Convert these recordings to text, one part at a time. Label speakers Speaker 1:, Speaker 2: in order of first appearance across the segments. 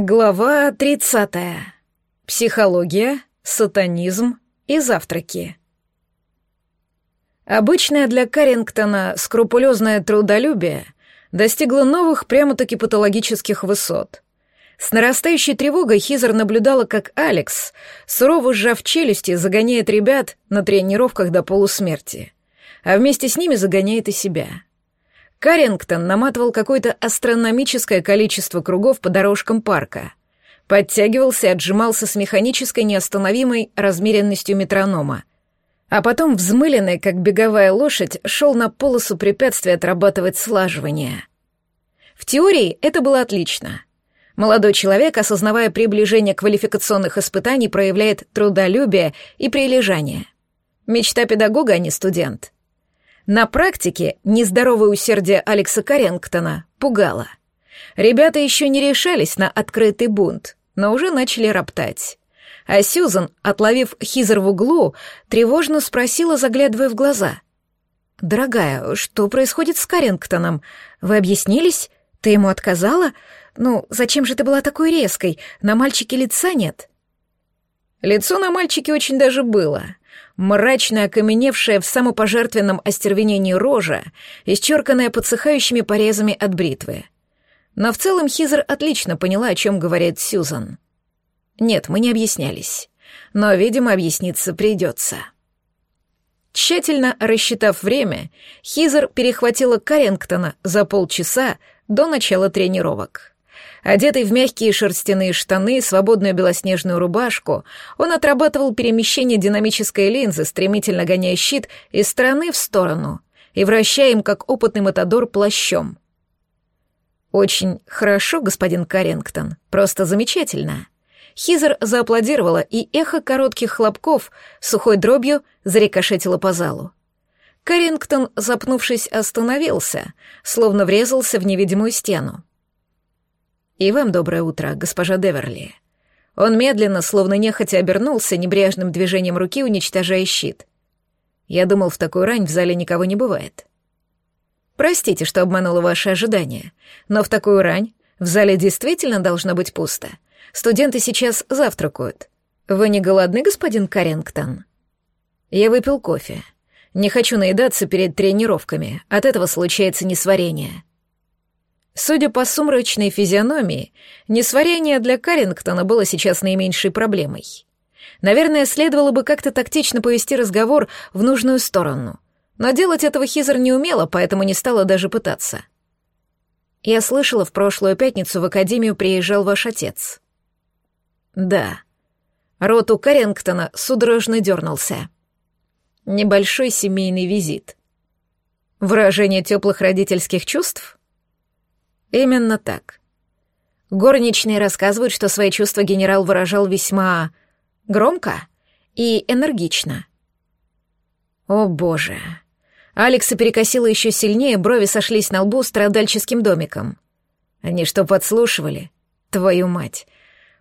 Speaker 1: Глава 30. Психология, сатанизм и завтраки. Обычное для Каррингтона скрупулезное трудолюбие достигло новых прямо-таки патологических высот. С нарастающей тревогой Хизер наблюдала, как Алекс, сурово сжав челюсти, загоняет ребят на тренировках до полусмерти, а вместе с ними загоняет и себя — Каррингтон наматывал какое-то астрономическое количество кругов по дорожкам парка. Подтягивался и отжимался с механической неостановимой размеренностью метронома. А потом, взмыленный, как беговая лошадь, шел на полосу препятствия отрабатывать слаживание. В теории это было отлично. Молодой человек, осознавая приближение квалификационных испытаний, проявляет трудолюбие и прилежание. Мечта педагога, а не студент — на практике нездоровое усердие Алекса Каррингтона пугало. Ребята еще не решались на открытый бунт, но уже начали роптать. А Сьюзан, отловив Хизер в углу, тревожно спросила, заглядывая в глаза. «Дорогая, что происходит с Каррингтоном? Вы объяснились? Ты ему отказала? Ну, зачем же ты была такой резкой? На мальчике лица нет?» Лицо на мальчике очень даже было — мрачно окаменевшая в самопожертвенном остервенении рожа, исчерканная подсыхающими порезами от бритвы. Но в целом Хизер отлично поняла, о чем говорит Сьюзан. Нет, мы не объяснялись. Но, видимо, объясниться придется. Тщательно рассчитав время, Хизер перехватила Каррингтона за полчаса до начала тренировок. Одетый в мягкие шерстяные штаны и свободную белоснежную рубашку, он отрабатывал перемещение динамической линзы, стремительно гоняя щит из стороны в сторону и вращая им, как опытный мотодор, плащом. «Очень хорошо, господин Каррингтон, просто замечательно». Хизер зааплодировала, и эхо коротких хлопков сухой дробью зарикошетило по залу. Каррингтон, запнувшись, остановился, словно врезался в невидимую стену. «И вам доброе утро, госпожа Деверли». Он медленно, словно нехотя обернулся, небрежным движением руки уничтожая щит. Я думал, в такую рань в зале никого не бывает. Простите, что обманула ваши ожидания, но в такую рань в зале действительно должно быть пусто. Студенты сейчас завтракают. Вы не голодны, господин Каррингтон? Я выпил кофе. Не хочу наедаться перед тренировками, от этого случается несварение. Судя по сумрачной физиономии, несварение для Каррингтона было сейчас наименьшей проблемой. Наверное, следовало бы как-то тактично повести разговор в нужную сторону. Но делать этого Хизер не умела, поэтому не стала даже пытаться. «Я слышала, в прошлую пятницу в академию приезжал ваш отец». «Да». Рот у Каррингтона судорожно дернулся. Небольшой семейный визит. Выражение теплых родительских чувств? Именно так. Горничные рассказывают, что свои чувства генерал выражал весьма громко и энергично. О боже. Алекса перекосила еще сильнее, брови сошлись на лбу страдальческим домиком. Они что, подслушивали? Твою мать.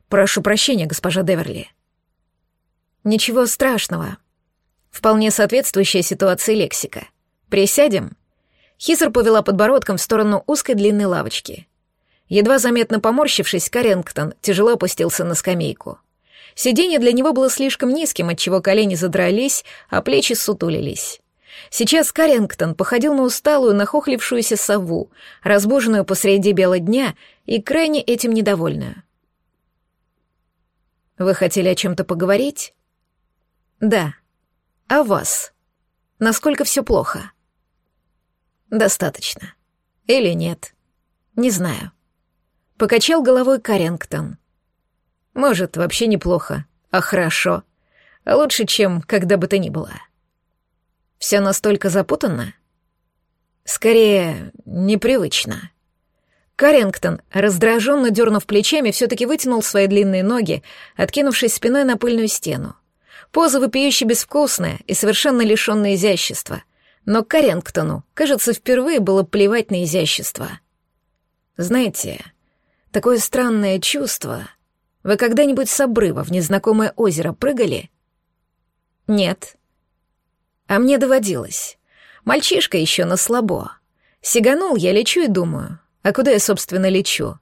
Speaker 1: Прошу прощения, госпожа Деверли. Ничего страшного. Вполне соответствующая ситуации лексика. Присядем? Хизер повела подбородком в сторону узкой длинной лавочки. Едва заметно поморщившись, Каррингтон тяжело опустился на скамейку. Сиденье для него было слишком низким, отчего колени задрались, а плечи сутулились. Сейчас Каррингтон походил на усталую, нахохлившуюся сову, разбуженную посреди бела дня и крайне этим недовольную. «Вы хотели о чем-то поговорить?» «Да. О вас. Насколько все плохо?» Достаточно. Или нет? Не знаю. Покачал головой Каррингтон. Может, вообще неплохо, а хорошо. Лучше, чем когда бы то ни было. Все настолько запутанно? Скорее, непривычно. Каррингтон, раздраженно дернув плечами, все-таки вытянул свои длинные ноги, откинувшись спиной на пыльную стену. Поза вопиюще безвкусная и совершенно лишенная изящества — но Каррингтону, кажется, впервые было плевать на изящество. Знаете, такое странное чувство. Вы когда-нибудь с обрыва в незнакомое озеро прыгали? Нет. А мне доводилось. Мальчишка еще на слабо. Сиганул, я лечу и думаю, а куда я, собственно, лечу?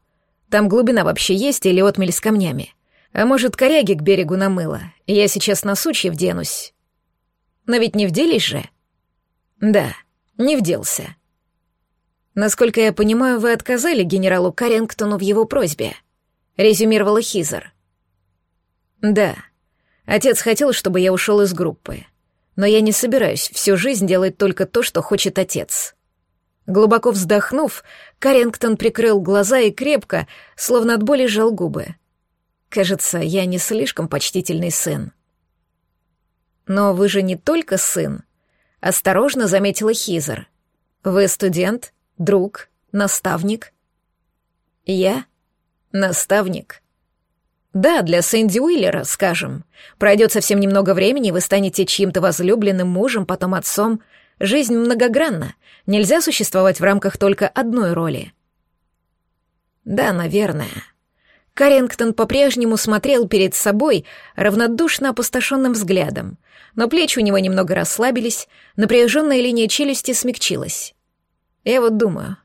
Speaker 1: Там глубина вообще есть или отмель с камнями? А может, коряги к берегу намыло, и я сейчас на сучьев денусь? Но ведь не вделись же? Да, не вделся. Насколько я понимаю, вы отказали генералу Карингтону в его просьбе, резюмировала Хизер. Да, отец хотел, чтобы я ушел из группы, но я не собираюсь всю жизнь делать только то, что хочет отец. Глубоко вздохнув, Карингтон прикрыл глаза и крепко, словно от боли сжал губы. Кажется, я не слишком почтительный сын. Но вы же не только сын, осторожно заметила Хизер. Вы студент, друг, наставник. Я наставник. Да, для Сэнди Уиллера, скажем. Пройдет совсем немного времени, вы станете чьим-то возлюбленным мужем, потом отцом. Жизнь многогранна. Нельзя существовать в рамках только одной роли. Да, наверное. Карингтон по-прежнему смотрел перед собой равнодушно опустошенным взглядом, но плечи у него немного расслабились, напряженная линия челюсти смягчилась. Я вот думаю,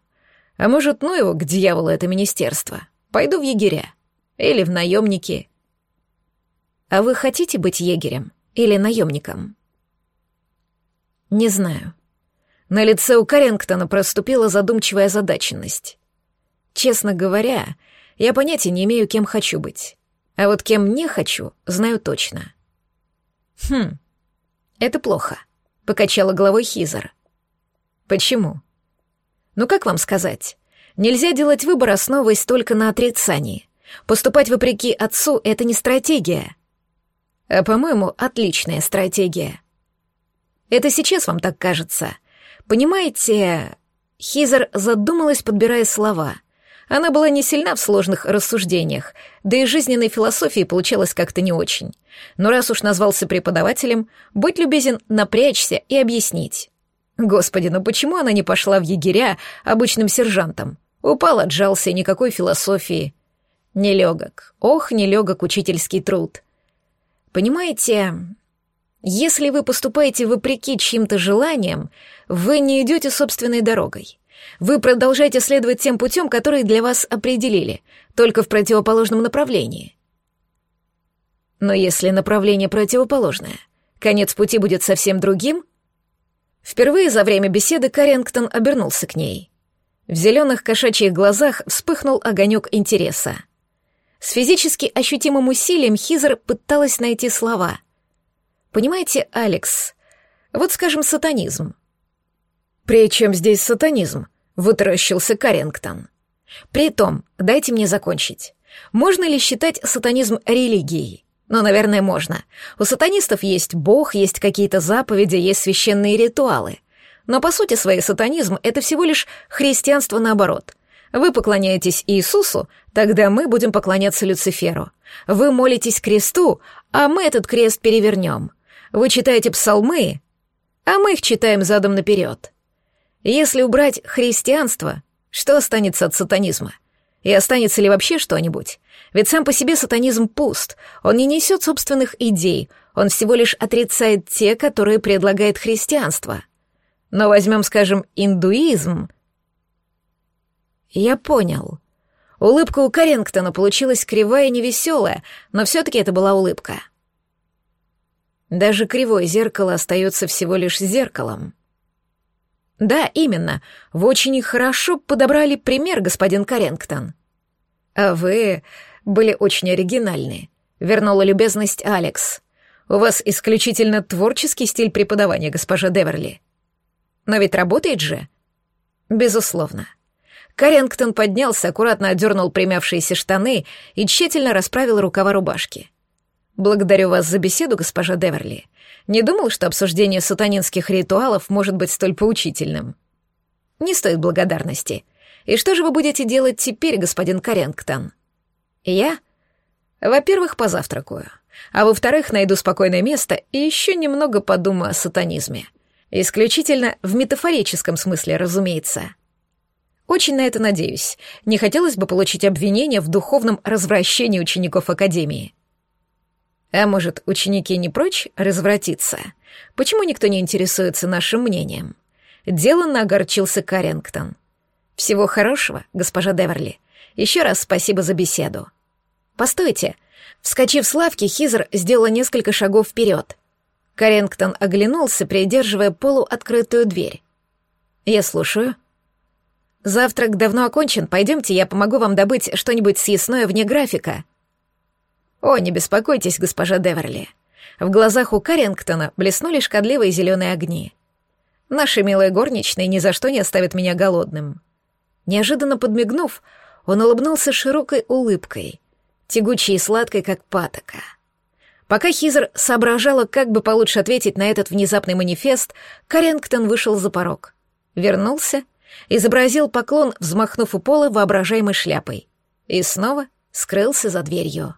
Speaker 1: а может, ну его к дьяволу это министерство? Пойду в егеря. Или в наемники. А вы хотите быть егерем или наемником? Не знаю. На лице у Карингтона проступила задумчивая озадаченность. Честно говоря, я понятия не имею, кем хочу быть. А вот кем не хочу, знаю точно. Хм, это плохо, покачала головой Хизер. Почему? Ну как вам сказать? Нельзя делать выбор, основываясь только на отрицании. Поступать вопреки отцу — это не стратегия. А, по-моему, отличная стратегия. Это сейчас вам так кажется. Понимаете, Хизер задумалась, подбирая слова. Она была не сильна в сложных рассуждениях, да и жизненной философии получалось как-то не очень. Но раз уж назвался преподавателем, будь любезен напрячься и объяснить. Господи, ну почему она не пошла в егеря обычным сержантом? Упал, отжался, никакой философии. Нелегок. Ох, нелегок учительский труд. Понимаете, если вы поступаете вопреки чьим-то желаниям, вы не идете собственной дорогой. Вы продолжаете следовать тем путем, который для вас определили, только в противоположном направлении. Но если направление противоположное, конец пути будет совсем другим? Впервые за время беседы Каррингтон обернулся к ней. В зеленых кошачьих глазах вспыхнул огонек интереса. С физически ощутимым усилием Хизер пыталась найти слова. «Понимаете, Алекс, вот, скажем, сатанизм». «При чем здесь сатанизм?» — вытаращился Каррингтон. «Притом, дайте мне закончить. Можно ли считать сатанизм религией? Ну, наверное, можно. У сатанистов есть бог, есть какие-то заповеди, есть священные ритуалы. Но по сути своей сатанизм — это всего лишь христианство наоборот. Вы поклоняетесь Иисусу, тогда мы будем поклоняться Люциферу. Вы молитесь кресту, а мы этот крест перевернем. Вы читаете псалмы, а мы их читаем задом наперед. Если убрать христианство, что останется от сатанизма? И останется ли вообще что-нибудь? Ведь сам по себе сатанизм пуст, он не несет собственных идей, он всего лишь отрицает те, которые предлагает христианство. Но возьмем, скажем, индуизм — я понял. Улыбка у Карингтона получилась кривая и невеселая, но все-таки это была улыбка. Даже кривое зеркало остается всего лишь зеркалом. Да, именно. Вы очень хорошо подобрали пример, господин Карингтон. А вы были очень оригинальны. Вернула любезность Алекс. У вас исключительно творческий стиль преподавания, госпожа Деверли. Но ведь работает же? Безусловно. Каррингтон поднялся, аккуратно отдернул примявшиеся штаны и тщательно расправил рукава рубашки. «Благодарю вас за беседу, госпожа Деверли. Не думал, что обсуждение сатанинских ритуалов может быть столь поучительным». «Не стоит благодарности. И что же вы будете делать теперь, господин Каррингтон?» «Я?» «Во-первых, позавтракаю. А во-вторых, найду спокойное место и еще немного подумаю о сатанизме. Исключительно в метафорическом смысле, разумеется». Очень на это надеюсь. Не хотелось бы получить обвинение в духовном развращении учеников Академии. А может, ученики не прочь развратиться? Почему никто не интересуется нашим мнением? Деланно огорчился Каррингтон. Всего хорошего, госпожа Деверли. Еще раз спасибо за беседу. Постойте. Вскочив с лавки, Хизер сделала несколько шагов вперед. Карингтон оглянулся, придерживая полуоткрытую дверь. «Я слушаю». «Завтрак давно окончен, пойдемте, я помогу вам добыть что-нибудь съестное вне графика». «О, не беспокойтесь, госпожа Деверли». В глазах у Карингтона блеснули шкодливые зеленые огни. «Наши милые горничные ни за что не оставят меня голодным». Неожиданно подмигнув, он улыбнулся широкой улыбкой, тягучей и сладкой, как патока. Пока Хизер соображала, как бы получше ответить на этот внезапный манифест, Карингтон вышел за порог. Вернулся, изобразил поклон, взмахнув у пола воображаемой шляпой. И снова скрылся за дверью.